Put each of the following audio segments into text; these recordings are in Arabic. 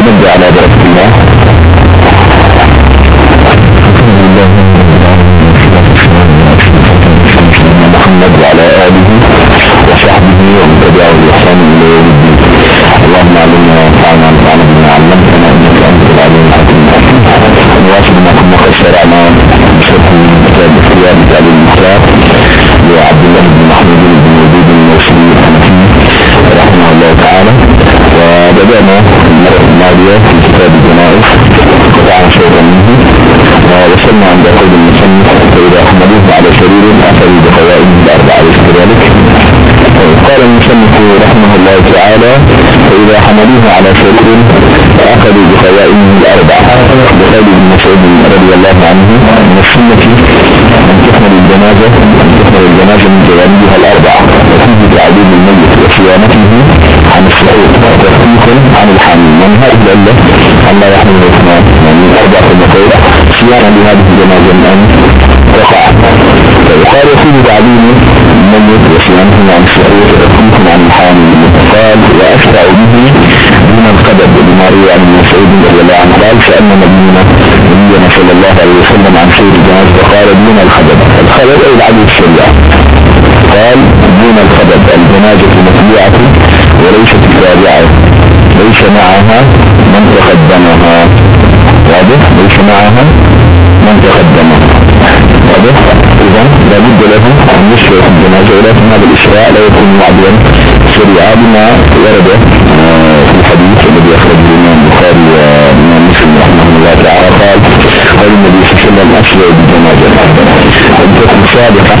قولا على بركة الله ووصلنا عند قول المصنف فإذا حملوه على سرير أخذوا بقوائم الأربعة كذلك. قال المصنف رحمه الله تعالى فإذا حملوه على سرير أخذوا بقوائمه الأربعة بخالد بن مسعود رضي الله عنه من السنة أن تحمل الجنازة أن تحمل الجنازة من جوانبها الأربعة وفيه تعديل الميت وصيانته عن السعود وتخفيف عن الحامل. من هذه العلة؟ أن لا يحمل اثنان يعني أربعة المقول صيانة لهذه الجنازة أن وقع وقال يفيد تعديل الميت وصيانته عن السعود وتخفيف عن الحامل قال وأشفع به من القدر بما روي عن مسعود رضي الله عنه. قال سألنا نبينا نبينا صلى الله عليه وسلم عن سير الجنازة فقال دون الخدد الخدد أي العدل السريع قال دون الخدد الجنازة مطبوعة وليست التابعة ليس معها من تقدمها. واضح ليس معها من تقدمها واضح إذا لابد له أن يشرع الجنازة ولكن هذا الإشراع لا يكون معدلا سريعا بما ورد في الحديث الذي أخرجه الإمام البخاري وإمام مسلم رحمه الله تعالى. قال قال النبي صلى الله عليه وسلم أسرع بالجنازة. أن تكون صادقة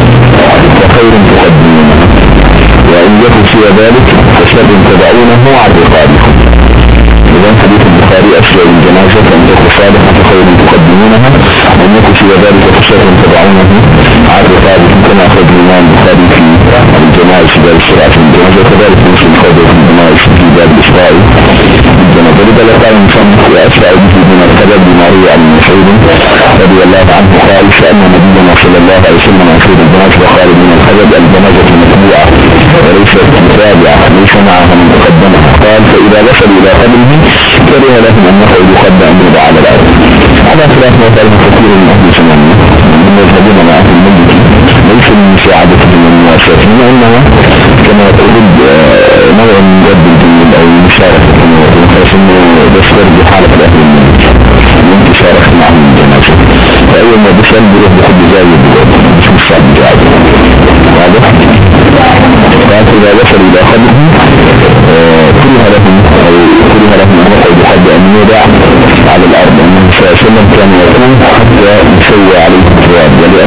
وخير تقدمونها وإن يكن سوى ذلك فشر تدعونه عن رقابكم تقدمونها وإن يكن سوى ذلك فشر تدعونه. عن رقابكم كما أخرج الإمام البخاري في الجنائز في باب السرعة في الجنازة وكذلك مسلم خرج في الجنائز في باب الإسراء الجنازة لذا قال المصنف وأسرع به من الكذب بما روي عن مسعود رضي الله عنه قال سألنا نبينا صلى الله عليه وسلم عن سيد الجنازة وقال من الكذب الجنازة المتبوعة وليست متابعة ليس معها من تقدمها قال فإذا وصلوا إلى قبره كره لهم أن يخرجوا أن يوضع على الأرض. على خلاف ما قال كثير من أهل سنة من يذهبون مع أهل الميت ليس من مساعدتهم والمواساتهم وإنما كما تقول نوع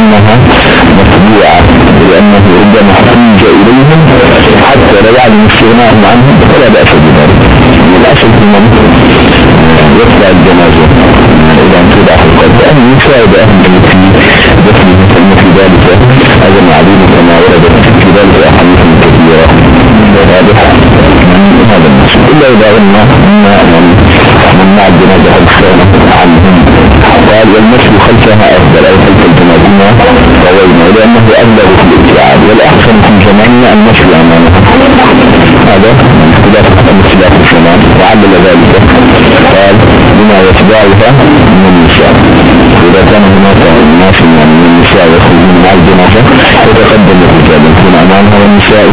ولأنها مطبوعة لأنه ربما احتاج إليهم حتى لا يعلم استغناءهم عنهم فلا بأس بذلك. في من يطلع الجنازة. إذا في أن يساعد أهل في في ذلك. أجل عديد كما ورد في ذلك أحاديث كثيرة. هذا الناس إلا إذا قلنا من مع الجنازة عنهم. قال والمشي خلفها أفضل أو خلف الجنازة روينا لأنه أبلغ في الابتعاد والأحسن في جمعنا المشي أمامها هذا اختلاف اختلاف الزمان وعلل ذلك. قال بما يتبعها من النساء. إذا كان هناك ناس من النساء يخرجون مع الجنازة يتقدم الرجال يكون أمامها والنساء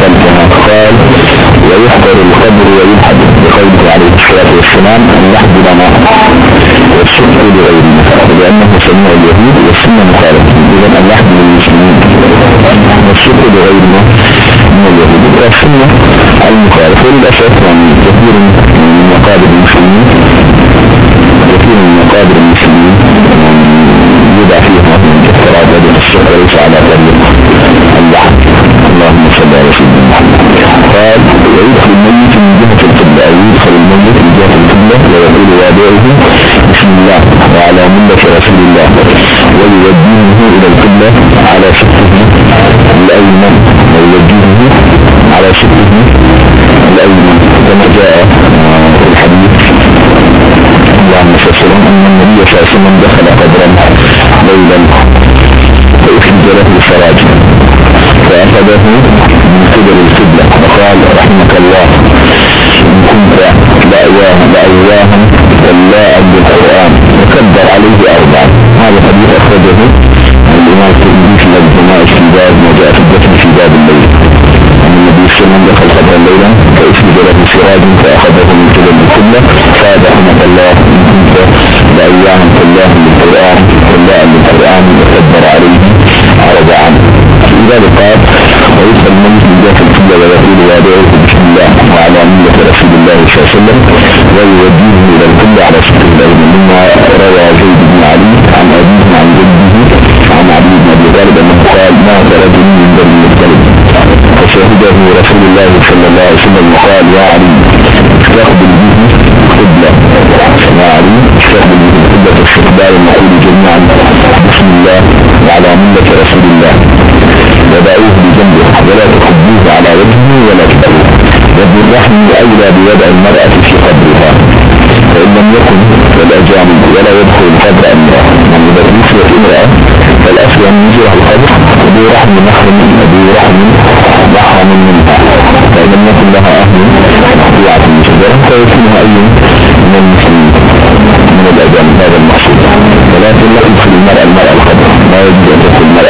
خلفها. قال ويحضر القبر ويلحد بقوله عليه الصلاة والسلام أن يحضر ما والشرك لغيرنا لأنه سمع اليهود والسنة مخالفة إذا أن يحضر المسلمين. والشرك لغيرنا من اليهود. والسنة المخالفة وللأسف يعني كثير من مقابر المسلمين. كثير من مقابر المسلمين. يدعى فيها من كثرات بدن الشرك وليس على طريق اللحم اللهم صل على سيدنا محمد. قال ويدخل الميت من جهة القبلة. أو يدخل الميت من جهة القبلة. ويقول وادعه بسم الله وعلى ملة رسول الله ويوجهه إلى القبلة على شقه الأيمن ويوجهه على شقه الأيمن. كما جاء في الحديث اللهم صل أن النبي صلى الله عليه وسلم دخل قبرا ليلا فأخرج له سراجا فأخذه من قبل القبلة وقال رحمك الله إن كنت لأواه لأواه لا عبد القرآن وكبر عليه أربعة. هذا حديث أخرجه الإمام الترمذي في الجماعة في باب ما جاء في الدفن في باب الليل. أن النبي صلى الله عليه وسلم دخل خبر الليلة فأسجد له سراج فأخذه من كل الكلة فهذا حمد الله إن كنت لأيام الله للقرآن الله للقرآن وكبر عليه أربعا لذلك قال ويسأل من في القبلة ويقول يا بسم الله وعلى ملة رسول الله صلى الله عليه وسلم. على شكل العلم مما روى بن علي عن أبيه عن جده عن علي بن أبي طالب أنه قال رجل من بني فشهده رسول الله صلى الله عليه وسلم وقال يا علي استقبل به قبلة. يا علي استقبل به قبلة استقبال المقول جميعا. بسم الله وعلى ملة رسول الله. ودعوه بجنبه. ولا تخبوه على وجهه ولا تدعوه وبالرحم أولى بوضع المرأة في قبرها فالأصل أن يجرها القبر ذو رحم محرم ذو رحم محرم منها. فإن لم يكن لها أهل من شجرة. فيكونها أي من المسلمين من الأجانب هذا المقصود ولكن لا يدخل المرأة المرأة القبر لا يجوز أن تدخل المرأة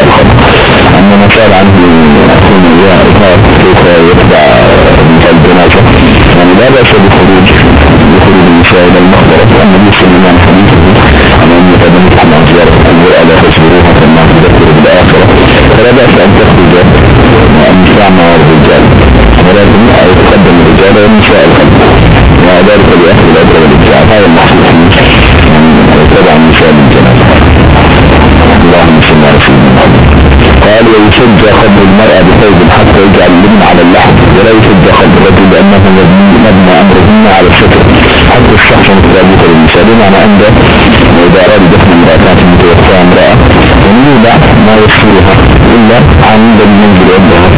قال ويشجع قبر المرأة بثوب حتى يجعل اللبن على اللحم ولا يشجع قبر الرجل لأنه مبنى أمرهن على الستر حتى الشخص مترابطة للنساء بمعنى أن إذا أراد دفن امرأة متوفى امرأة ومنوضع ما يشفرها إلا عن المنزل عندها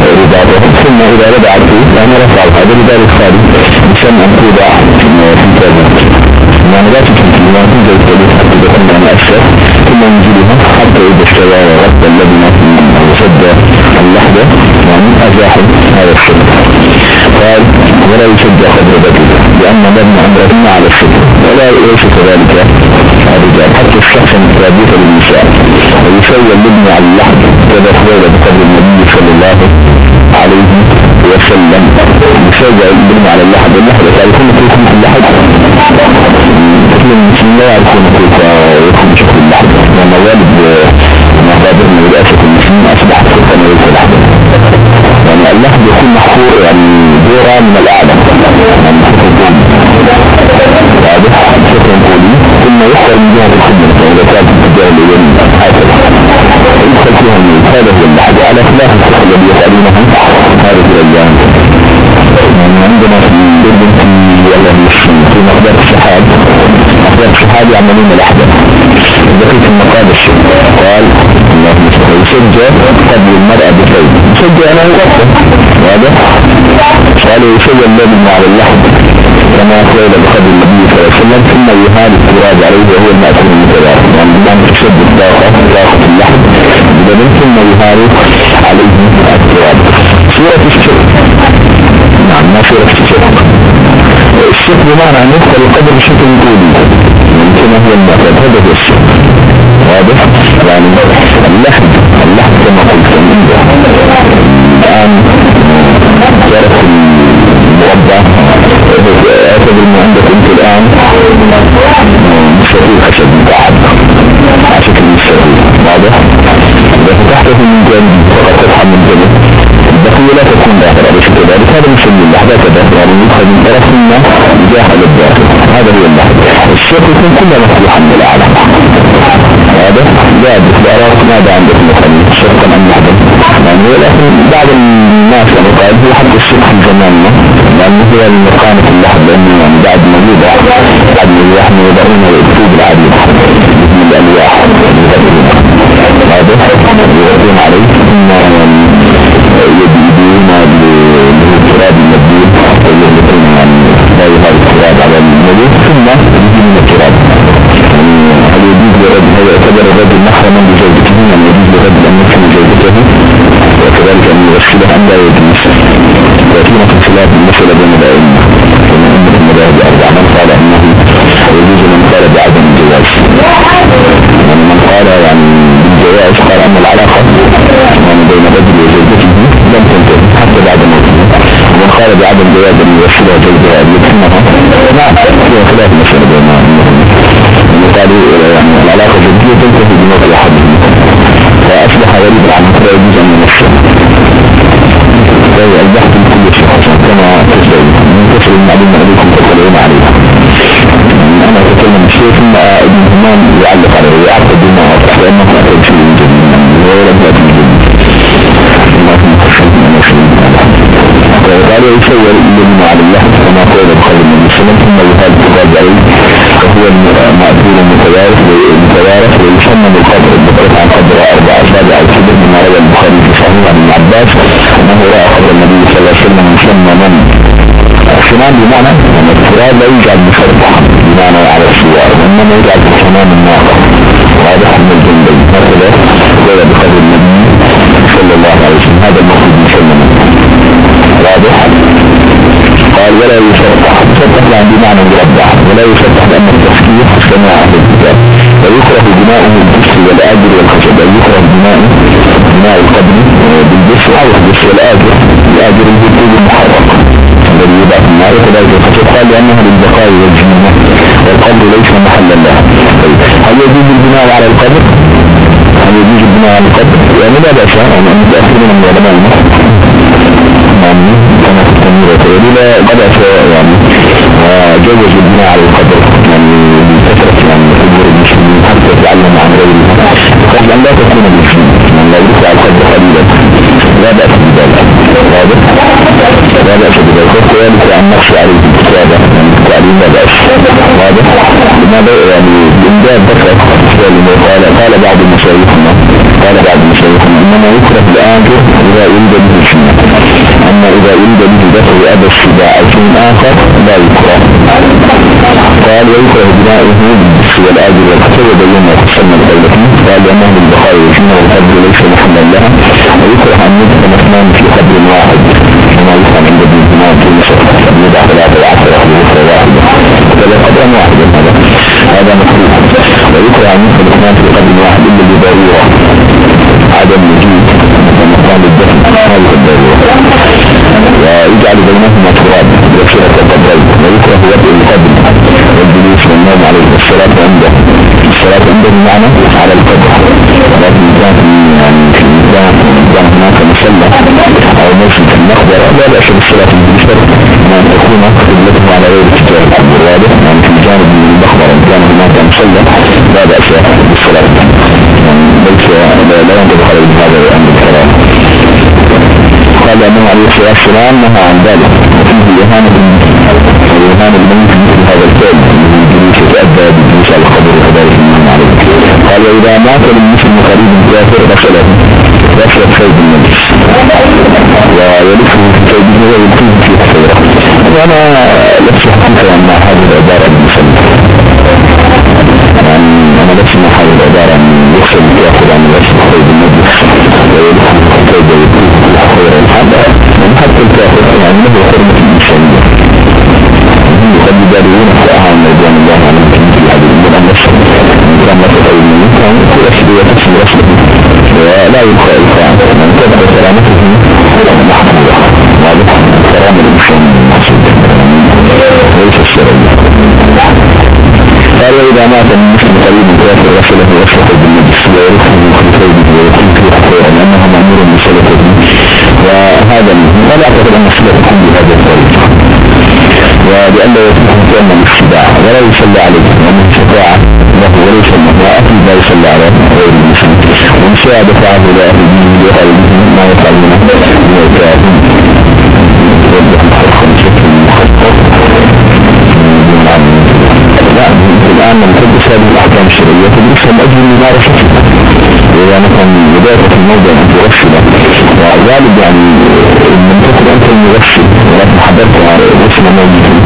في رباطها ثم إذا رجعت يعني رفعها هذا لذلك خالد بسم أن توضع في تابوت يعني لا تكون في ما تنزل التابوت حتى ثم ينزلها حتى إذا استوى وغطى اللبنة وسد اللحظة يعني أزاح هذا الشرط قال ولا يشجع قدر ذلك لأن لبن أمرهن على الشرط ولا ليس كذلك الرجال حتى الشخص المترابط للنساء ويسوي اللبن على اللحظ كذا خير بقدر النبي صلى الله عليه وسلم. يسوي اللبن على اللحظ اللحظة تعرفون كيف مثل اللحظ كل المسلمين لا يعرفون كيف يكون شكل اللحظة لما والد مقادر من رئاسة المسلمين أصبح فرقا وليس لحظة يعني اللحظة يكون محفور يعني دورة من الأعلى يعني حفر الدين واضح حفر قولي ثم يحفر من جهة الخدمة فإذا كانت التجاه اليمين هكذا يدخل فيها الميت هذا هو اللحظة على خلاف الفقه الذي يسألونه. هذه الأيام يعني عندنا في بلد في مقدار السحاب مقدار السحاب يعملون الأحداث. بقيت المقابل قال اللهم يسجى قبل المرأة بثوب يسجى أنا واضح قال يسجى اللبن على اللحم كما قال بقدر النبي صلى الله عليه وسلم ثم يهال التراب عليه وهو المأكل يعني بمعنى تشد الطاقة طاقة اللحم بلبن ثم يهال عليه التراب. سورة الشرك. نعم ما سورة الشرك؟ الشرك بمعنى يدخل القدر بشكل طولي. كما هو المعتاد هذا هو الشرك واضح؟ يعني اللحم اللحم كما قلت. الآن جرت المربع اعتبر ان عندك انت الآن مستطيل خشب متعب عشان المستطيل واضح؟ إذا فتحته من جنب فقد من جنب. البقية لا تكون داخل أليس كذلك هذا مسمي اللحظة كذلك يعني يدخل من طرف داخل الداخل هذا هو اللحظة الشيخ يكون كله مفتوحا من الأعلى هذا زاد الأراض ماذا عندك مثلا شرطا أم لحظة يعني ولكن بعض الناس يعني قال هو حتى الشيخ زماننا لأنه هو المقام في اللحظة لأنه يعني بعد يوضع بعد ما يوضع يضعون الأكتوب العديد باسم الألواح هذا يغطون عليه ثم يديدون للتراب المبدول يعني يهار التراب على المبدول ثم يديدون التراب. هل يجوز لرجل هل يعتبر الرجل محرما بزوجته يعني يجوز لرجل ان يكون زوجته وكذلك أن يغسلها ام لا يجوز وفينا في خلاف المسألة ثم ابن همام يعلق عليه ويعقد بما أطرح لأنه أتى بشيء جديد ولم يأتي قال يسوى الإلم على الله كما قال الله عليه وسلم ثم يهاد تفاج عليه وهو المأثور المتوارث المتوارث ويسمى بالقدر. المتوارث عن قدر أربع أسابع أو كبر مما روى البخاري في صحيح عن ابن عباس. أنه رأى قدر النبي صلى الله عليه وسلم يسمى من؟ السنان بمعنى أن التراب لا على يجعل في سنان الناقة واضح من الجنبين هكذا قال بقدر النبي صلى الله عليه وسلم. هذا المقصود مسلما واضح؟ قال ولا يشرح يشرح يعني بمعنى مربع ولا يشرح لأن التفكير كما أهل الكتاب. ويكره بناؤه بالجسر والآجر والخشب يكره بناء بناء القبر بالجسر أو الجسر والآجر. الآجر الجسر المحرق يبع في النار وكذلك الخشب قال لأنها للبقاء والجنة والقبر ليس محلا لها طيب هل يجوز البناء على القبر؟ هل يجوز البناء على القبر؟ يعني لا بأس يعني متأخرين من علماء يعني كما في التنمير وتولي قد يعني وجوز البناء على القدر. يعني يعني ذكر قال بعض مشايخنا قال بعض مشايخنا إنما يكره الآخر إذا يريد به السنة أما إذا يريد به أبى السباع أو شيء آخر لا يكره قال ويكره بناؤه بالجسر والآجر والكتب وبين وقسم الدولة قال لأنه بالبخاري والسنة والقبر ليس محمد لها ويكره أن يدخل اثنان في قبر واحد كما يفهم عند ابن في مصر يدع ثلاثة وعشرة في وكذا قبرا واحدا هذا هذا مكروه ويكره أن يدخل اثنان في قبر واحد إلا بضرورة عدم وجود مكان للدفن هذه الضرورة ويجعل بينهما تراب يكسرة القبرين ويكره وضع القبر والجلوس والنوم عليه الصلاة عنده الصلاة عنده بمعنى على القبر لكن كان في يعني في ميزان كان هناك مسلة أو مسجد المقبرة لا بأس بالصلاة بالجسر ما تكون قبلته على غير اتجاه جانب من المقبرة إن كان هناك مسلة لا بأس بالصلاة. يعني ليس لا ينطبق عليه هذا الأمر الكلام قال أنه عليه الصلاة والسلام نهى عن ذلك. وفيه إهانة وإهانة الميت مثل هذا الفعل الجلوس يتأدى بالجلوس على القبر وكذلك النهي عليه قال وإذا مات للمسلم قريب كافر غسله. غسل ثوب النجس ويلفه في ثوبه ويلفه في حفيرة وأنا لست حقيقة أن هذه العبارة المسلم يعني أنا لست مع هذه أن يغسل يأخذ عن ويلفه في ثوبه ويلفه في حفيرة هذا من حتى الكافر يعني له حرمة الإنسانية قد يدارون فأها من رضوان الله عن هذه الأمور أن يشهد من كان لفظ المؤمن كان يكون أشهد وتسل رسله ولا يلقى إلقاء من تبقى سلامته محفوظة قال وإذا مات المسلم قريب كافر رسله رسله بالنجس ويرفضه في ثوبه ويكون في حقوقه لأنه مأمور بصلته وهذا ولا أعتقد أن الصلاة تكون بهذا الطريق ولأنه يكون كأن الاتباع ولا يصلى عليه ومن شفاعة له وليس المرأة لا يصلى على غير المسلم ومن شاء دفعه إلى أهل وأهل دينه ما يفعلون من الكافرين يوضح الفرق بشكل مخطط الآن من تدرس الأحكام الشرعية تدرسها من أجل ممارستها وإذا مثلا بداية الموضع أن تغسل وغالب يعني من تكون أنت المغسل ولكن حضرت على غسل موجود.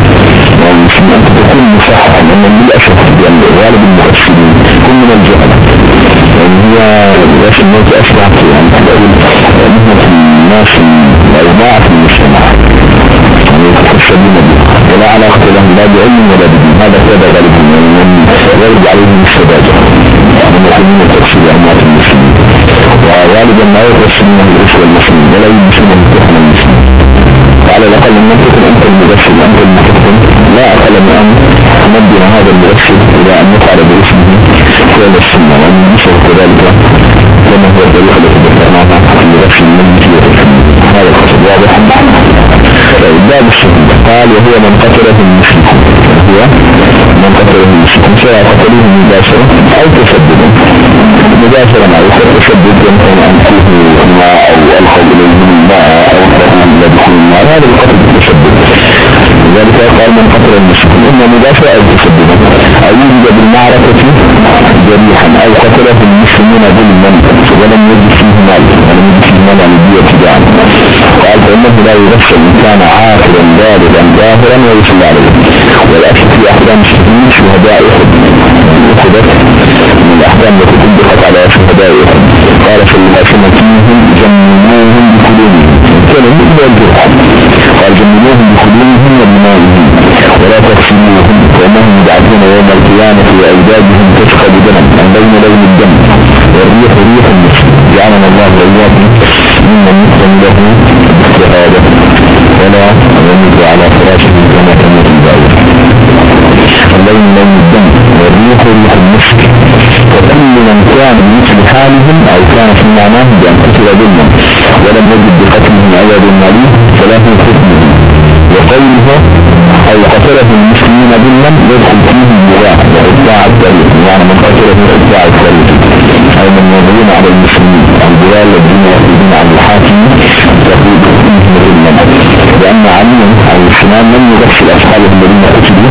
والمسلم أنت تكون مصحح لأن للأسف يعني غالب المغسلين كل من الجهل. يعني هي غسل الموت أسرع يعني تلاقي مهنة الناس الأوضاع في المجتمع. ولا علاقة لهم لا بعلم ولا بدين. هذا كذا غالب ويرد عليهم السباجة من تقصير أموات المسلمين. وغالبا ما يغسلون الرسل المسلمين ولا يمسون الكحن المسلمين. على الأقل أن تكون أنت المغسل أنت المحكم لا أقل من أن نبدأ هذا المغسل إلى أن نفعل باسمه. فعل السنة. وأن نشر كذلك. كما هو الطريقة التي ذكرناها المغسل المجلس هذا القصد. واضح. باب السنة قال وهو من قتله المشرك. هو من قتله المشرك. سواء قتله مباشرة أو تسدد مباشرة أو تسدد يمكن أن فيه الماء أو الخل إليه الماء أو الرحمن إلى دخول النار هذا القتل التسدد لذلك قال من قتل المشرك. إما مباشرة أو تسدد أو يوجد بالمعركة جريحا. أو قتله المسلمون ظلما. ولم يجد فيه مال. ولم يجد فيه مال عن الدية قال فإنه لا يغسل إن كان عاقلا بالغا ظاهرا ويصلى عليه. والأصل في أحكام الشهيد شهداء أخذت من الأحكام التي تنبقت على شهداء قال صلى الله عليه وسلم فيهم جمعوهم بخلوهم كان مثل الجرح قال جمعوهم بخلوهم وبمائهم ولا تقسموهم فإنهم يبعثون يوم القيامة وأجدادهم تسخب دما من بين لون الدم. والريح ريح المسلم جعلنا الله وإياكم ممن يسلم له باجتهاده ولا يمد على فراشه كما تموت الباوة اللون لون الدم والريح ريح المسك وكل من كان مثل حالهم أو كان في معناه بأن قتل ظلما ولم يجد بقتلهم عوض عليه فله حكمه. وقوله أو قتله المسلمين ظلما يدخل فيه الجراح وإتباع التاريخ يعني من قتله إتباع التاريخ أي من يظلم على المسلمين. الجلال الذين يخرجون عن الحاكم تقول فيهم ظلما لأن علي عليه السلام لم يغسل أصحابه الذين قتلوا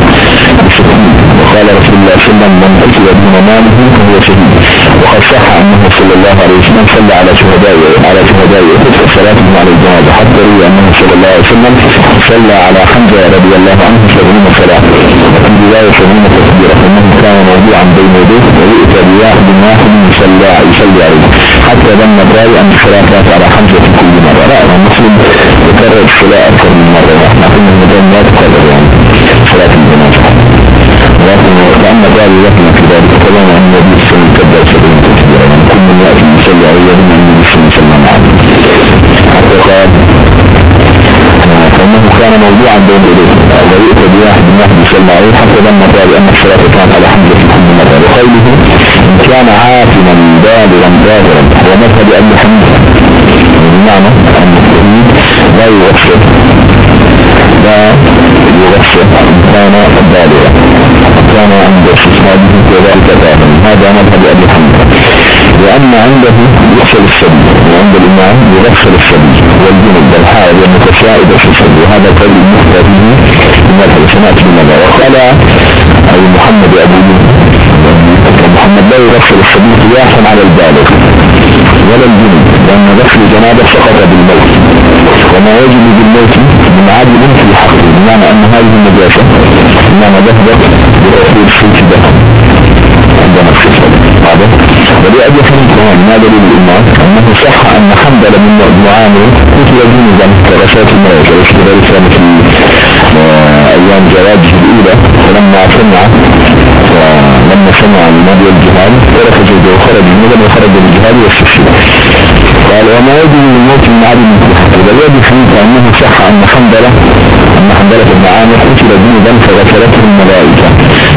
بسكين وقال رسول الله صلى الله عليه وسلم من قتل دون ماله فهو شهيد. وقد صح أنه صلى الله عليه وسلم صلى على شهداء على شهداء أحد وصلاتهم على الجنازة حتى روي أنه صلى الله عليه وسلم صلى على حمزة رضي الله عنه سبعين صلاة. وفي رواية سبعين تكبيرة. أنه كان موضوعا بين يديه ويؤتى بواحد واحد يصلى يصلي عليه. حتى ظن الراوي أن الصلاة على حمزة في كل مرة. لا مسلم يكرر الصلاة أكثر من مرة. ونحن قلنا المدام لا تكرر يعني. صلاة الجنازة لكن لأن قال لكن في ذلك كلام أن النبي صلى الله عليه وسلم يعني كل من يأتي يصلي عليه من النبي صلى الله عليه وسلم حتى قال فإنه كان موضوعا بين يديه. ويؤتى بواحد من واحد يصلى عليه حتى لما قال أن الصلاة كانت على في كل مرة وقوله إن كان عافما بالغا ظاهرا ومثل أبي حمزة بمعنى أن الشهيد لا يغفر لا عنده يغسل السبيل وعند الإمام يغسل السبيل والجنب والحائض والمتشائد في السبيل وهذا قول المفتى فيه من الحسنات من وقال أي محمد أبو محمد لا يغسل السبيل قياسا على البالغ ولا الجنب لأن غسل جنابه سقط بالموت. وما يجب بالموت من عادل في حقه بمعنى أن هذه النجاسة إنما ذهبت برسول السلك دفن عندنا في هذا ولأبي حنيفة ما دليل الإمام أنه صح أن حنبل من معامل كتب جنوبا كرشات الموت ويشتغل ذلك في أيام زواجه الأولى. فلما سمع لما سمع الماضي الجهاد ترك زوجه وخرج جنوبا وخرج الجهاد والسفر قال وما يجب الموت من عدم إذا يجب حنيفة أنه صح أن حنبلة أن حنبلة بن عامر قتل جنوبا فغسلته الملائكة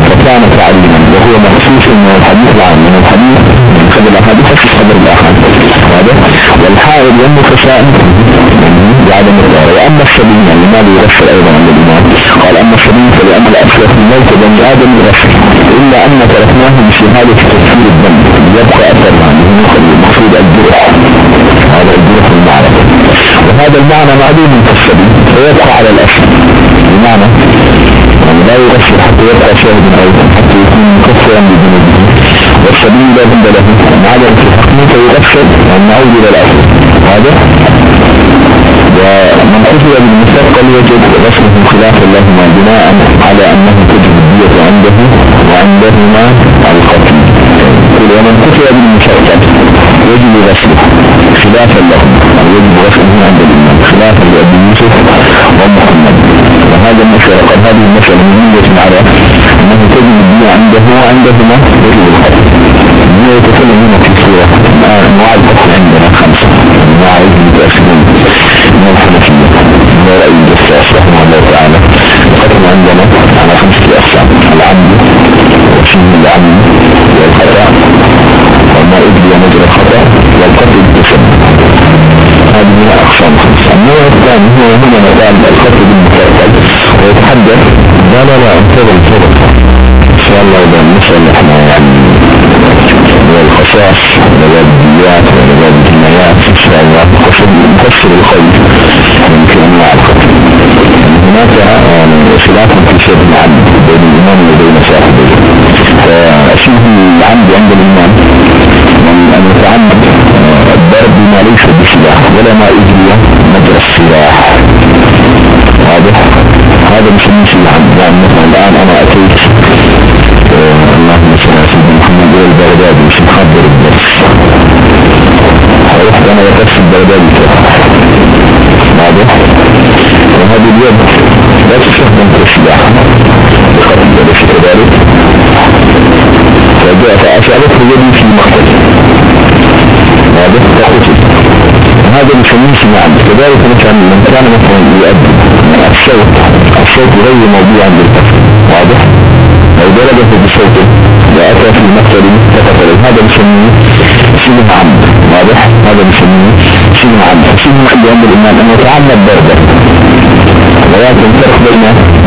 فكان تعليما. وهو مخصوص من الحديث العام من الحديث من خبر الأحاديث في خبر الأحاديث والحائل يملك سائل بعدم الظاهر وأما السبيل يعني لماذا يغسل أيضا عند الإمام قال أما السبيل الأصل في الموت بني آدم يغسل إلا أن تركناه بشهادة تكفير الدم. يبقى أثر عنه المقصود الجرح. هذا الجرح المعرفة وهذا المعنى معلوم في السبيل فيبقى على الأصل بمعنى يعني لا يغسل حتى يبقى شاهد أيضا حتى يكون مكفرا بذنوبه. والسبيل لا بد له. عدم في حكمه فيغسل وأن نعود إلى الأصل هذا ومن قتل بالمثقل يجب غسله خلاف اللهما بناء على أنه تجب الدية عنده وعندهما القتل. ومن قتل بالمثقل يجب غسله خلافا لهم يجب غسله عند الإمام خلافا لأبي يوسف ومحمد. وهذا المسألة قد هذه المسألة مهمة على أنه تجب الدية عنده وعندهما يجب القتل يتكلم في سورة أنواع القتل عندنا خمسة أنواع يجب التأسفين من الحنفية من رأي الجساس رحمه الله تعالى القتل عندنا على خمسة أقسام العمد وفيه العمد والخطأ وما أجري مجرى الخطأ والقتل بالتسبب هذه هي أقسام خمسة النوع الثاني هو هنا مقال القتل بالمفصل ويتحدث لا لا لا انتظر انتظر إن شاء الله إذا نسأل إحنا يعني والخصاص والبيات والجنايات إن شاء الله نفسر الخير. يمكن أنواع القتل هناك خلاف في شيء العبد بين الإمام وبين صاحبه. فأشيه العبد عند الإمام. من أن يتعمد الضرب ما ليس بسلاح ولا ما أجري مجرى السلاح. واضح؟ هذا مش نسي العبد الآن أنا اليد لا في السلاح بخطر أليس كذلك فجاء يدي في مقتل واضح فقتل هذا نسميه سماعا كذلك مثلا من كان مثلا يؤدي الصوت الصوت غير موضوع عند واضح لو ضربه بصوته وأتى في المقتل هذا نسميه سمع عمد واضح هذا نسميه سمع عمد سمع عند الإمام أن يتعمد ضربه ولكن فرق بين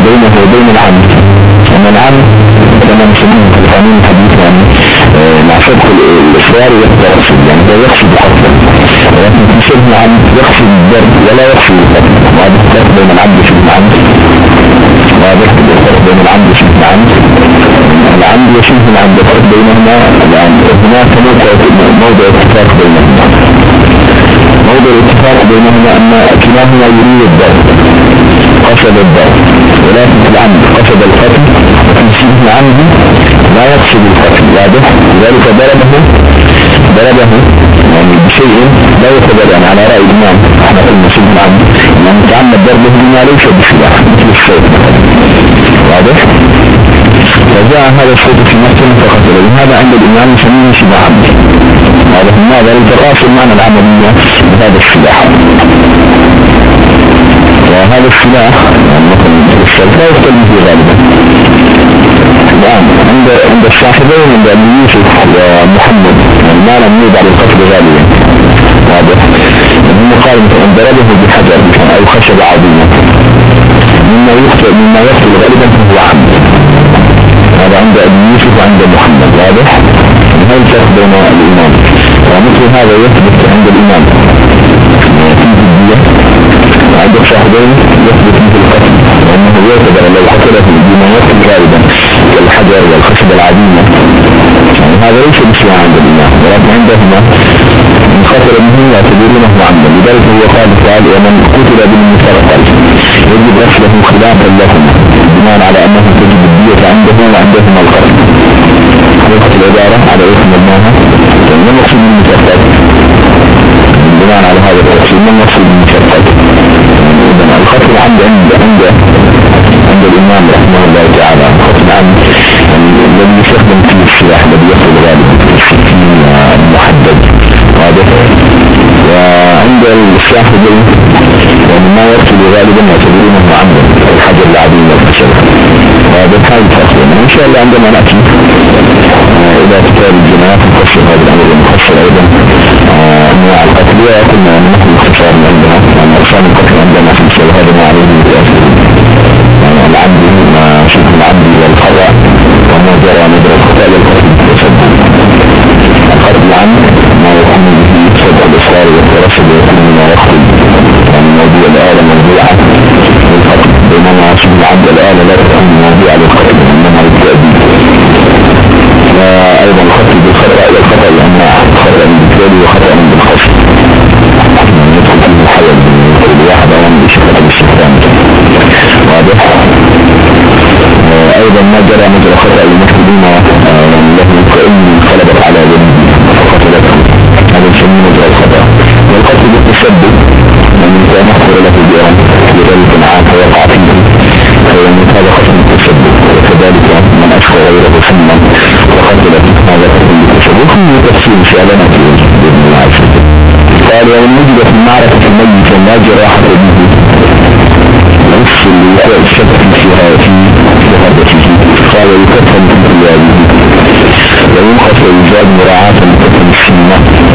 بينه وبين العمد أن العمد كما نسميه في القانون الحديث يعني آه، صدق الإصرار والترصد يعني هو يقصد قتله ولكن في شبه العمد يقصد الضرب ولا يقصد القتل واضح فرق بين العمد وشبه العمد واضح الفرق بين العمد وشبه العمد العمد وشبه العمد الفرق بينهما. هناك موضع اتفاق بينهما. موضع الاتفاق بينهما ان كلاهما يريد الضرب. قصد الضرب ولكن في العمد قصد القتل شبه العمد لا يقصد القتل واضح؟ لذلك ضربه ضربه يعني بشيء لا يقدر يعني على رأي الإمام قلنا شبه العمد يعني تعمد ضربه بما ليس بسلاح مثل الصوت واضح؟ فجاء هذا الصوت في مقتل فقتله لهذا عند الإمام يسميه شبه عمد واضح؟ لماذا؟ لتقاصر معنى العملية بهذا السلاح. وهذا السلاح السلاح لا فيه غالبا الآن عند عند الصاحبين عند أبي يوسف ومحمد ما لم يوضع للقتل غالبا واضح. ثم قال مثلا ضربه بحجر أو خشب عظيمة مما يقتل مما يقتل غالبا هو عمد هذا عند أبي يوسف وعند محمد. واضح. هذا الفرق بين الإمام؟ ومثل هذا يثبت عند الإمام. وعند الشاهدين يثبت مثل القتل لأنه يعتبر لو قتله بما يقتل غالبا كالحجر والخشب العظيمة يعني هذا ليس بسلاح عند الإمام ولكن عندهما من قتل منه يعتبرونه عمدا لذلك هو قال تعالى ومن قتل بالمسرقل يجب غسله خلافا لهما بناء على أنه تجب الدية عنده وعندهما القتل وقت العبارة على اسم الماها ما المقصود بالمسرقل بناء على هذا التفصيل ما المقصود بالمسرقل إذن القتل عند عند عند الإمام رحمه الله تعالى. القتل عند الذي يستخدم فيه السلاح الذي يصل غالبا السكين المحدد. واضح؟ وعند الصاحبين يعني ما يقتل غالبا يعتبرونه عمدا الحجر العظيم والخشب واضح؟ هذا الفصل إن شاء الله عندما نأتي إلى كتاب الجنايات نفصل هذا الامر ونفصل أيضا. انواع القتل وقلنا ان نحن اختصار عندنا. يعني اقسام القتل عندنا خمسه وهذا ما عليه يعني العبد ما شبه العبد والخطا وما جرى مدر الخطا للقتل يسبب ما يكون به سبب الاصرار والترشد ويكون مما يقتل يعني موضوع الآلة موضوعة للقتل بينما شبه العبد الآلة لا تكون موضوعة للقتل إنما للتأديب وأيضا القتل بالخطأ إلى الخطأ الأنواع خطأ يسمى مجرى الخطأ والقتل بالتسبب من كان يحضر له بيرا لذلك معاه فيقع فيه. فيموت هذا خصم التسبب وكذلك من أشهر غيره سنا وقتل هذا التسبب كل تفسير في الله عز وجل. قال ومن وجد في المعركة الميت لا جراحة به. نفس الوقوع الشك فيها في شهادته قال يكفن في ثيابه وينقص ويزاد مراعاة لكفن السنة.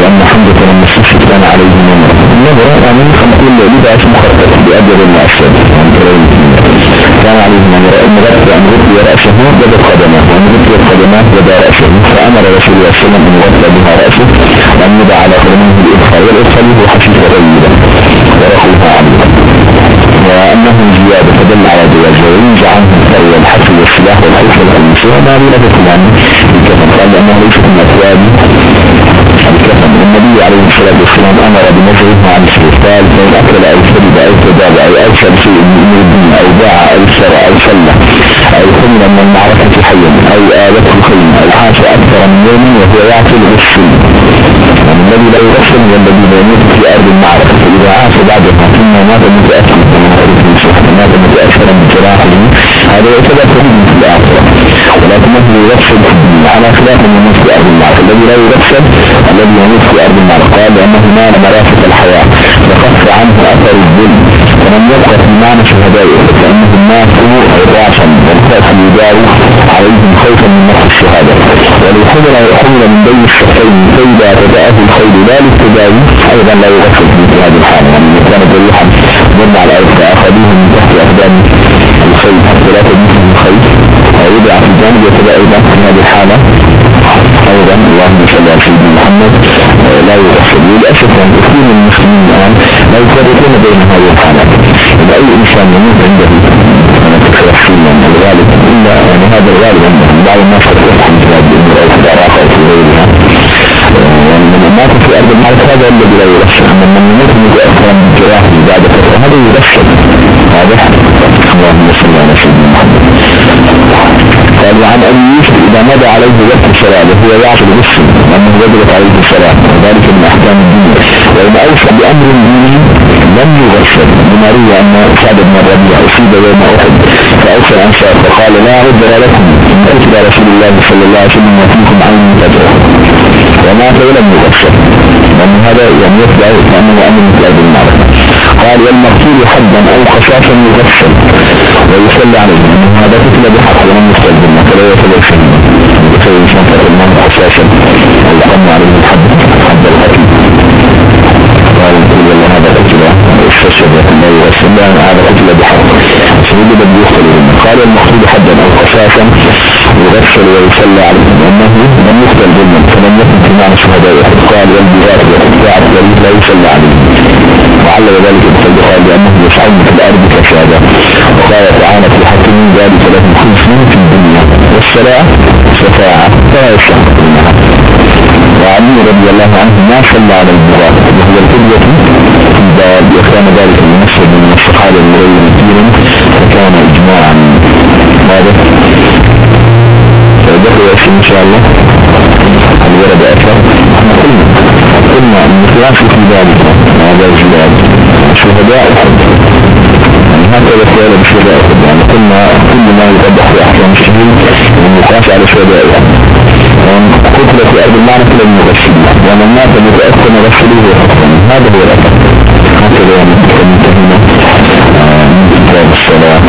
لأن حمزة لما استشهد كان عليه نمرة النمرة يعني نقول لباس مخطط بأجر المؤسد كان عليه نمرة المغطي أن غطي رأسه بدا قدمه وأن غطي قدمه بدا رأسه فأمر رسول الله صلى الله عليه وسلم أن بها رأسه. وأن يدع على قدمه الإدخال والإدخال هو حشيش غيبا ورخلها عبدا وأنه زيادة فدل على جواز وينزع عنه الثروة والحفل والسلاح والحيث والخميس وما بلا بكلام الكفن قال لأنه ليس من أثواب النبي عليه الصلاة والسلام أمر بنزعه عن السلطان فإن أكل أو شرب أو تداب أو أرسل شيء من الدين أو باع أو شرع أو صلى أو حمل من المعركة حيا أو آلته خيم أو عاش أكثر من يوم وهو يعقل غسل يعني الذي لا يغسل هو الذي لا يموت في أرض المعركة فإذا عاش بعدها ثم مات متأثر مات متأثرا بجراحه هذا يعتبر شهيد في الآخرة ولكنه يغسل على خلاف من يموت في أرض المعركة الذي لا يغسل الذي يموت في أرض المعركة لأنه نال مرافق الحياة. وخف عنه أثر الظلم. ولم يبقى في معنى شهدائه. فإنهم ماتوا عراشا والخوف يداوي عليهم خوفا من نفس الشهادة. ولو حمل حمل من بين الشخصين فإذا تدأه الخيل لا للتداوي أيضا لا يغسل في هذه الحالة. يعني كان جريحا مرمى على الأرض فأخذوه من تحت أقدام الخيل حتى لا تجيهم الخيل في الجانب يتبع أيضا في هذه الحالة. أيضا اللهم صل على محمد. لا يغسل للأسف أن كثير من المسلمين الآن. لا يفرقون بين هذه الحالات إذا أي إنسان يموت عنده حسينا الغالب. إلا يعني هذا الغالب عندهم بعض الناس يفهم في هذه الأمور أو في العراق أو في غيرها. يعني من مات في أرض المعركة هذا الذي لا يغسل أما من يموت متأثرا بالجراحة بعد فترة هذا يغسل واضح اللهم صل على سيدنا محمد. قال وعن أبي يوسف إذا مضى عليه وقت الصلاة وهو يعصر الغسل لأنه وجبت عليه الصلاة وذلك من أحكام الدين. وإن أوصى بأمر ديني لم يغسل بما روي أن سعد بن الربيع أصيب يوم أحد فأوصى الأنصار فقال لا عذر لكم إن كتب رسول الله صلى الله عليه وسلم وفيكم عين تدعو. ومات ولم يغسل لأن هذا يعني يتبع كأنه أمر مثل أبي المعركة قال والمقتول حدا أو خشاشا يغسل ويصلى عليه. هذا كتب بحق ولم يستلزم فلا يصلي شيء. يصلي الإنسان فالإمام خشاشا ويقام عليه الحد حد القتل قال كل الله هذا قتل استشهد يغسل لأن هذا قتل بحق سيد بن يختل قال المقتول حدا أو خشاشا يغسل ويصلى عليه. لأنه لم يقتل ظلما فلم يكن في معنى شهداء قال والبغاة والقطاع لا يصلى عليه. وعلل ذلك قال لأنه يسعون في الأرض كشهادة. وقال تعالى في حكم ذلك لهم خلصين في الدنيا. والصلاة شفاعة. فلا منها وعلي رضي الله عنه ما صلى على البغاة وهو القدوة في الباب. وكان ذلك المسجد من الصحابة الغير كثيرا وكان إجماعا. واضح فذكر إن شاء الله. الورد أكثر. إحنا قلنا قلنا أن الخلاف في ذلك. هذا الجلال شهداء أحد. هكذا سؤال أحد يعني قلنا كل ما يوضح في أحكام الشهيد النقاش على شهداء أحد قتل في أرض المعنى لم يغسله ومن مات متأثر غسله هذا هو الأثر هكذا يعني انتهينا من كتاب الصلاة.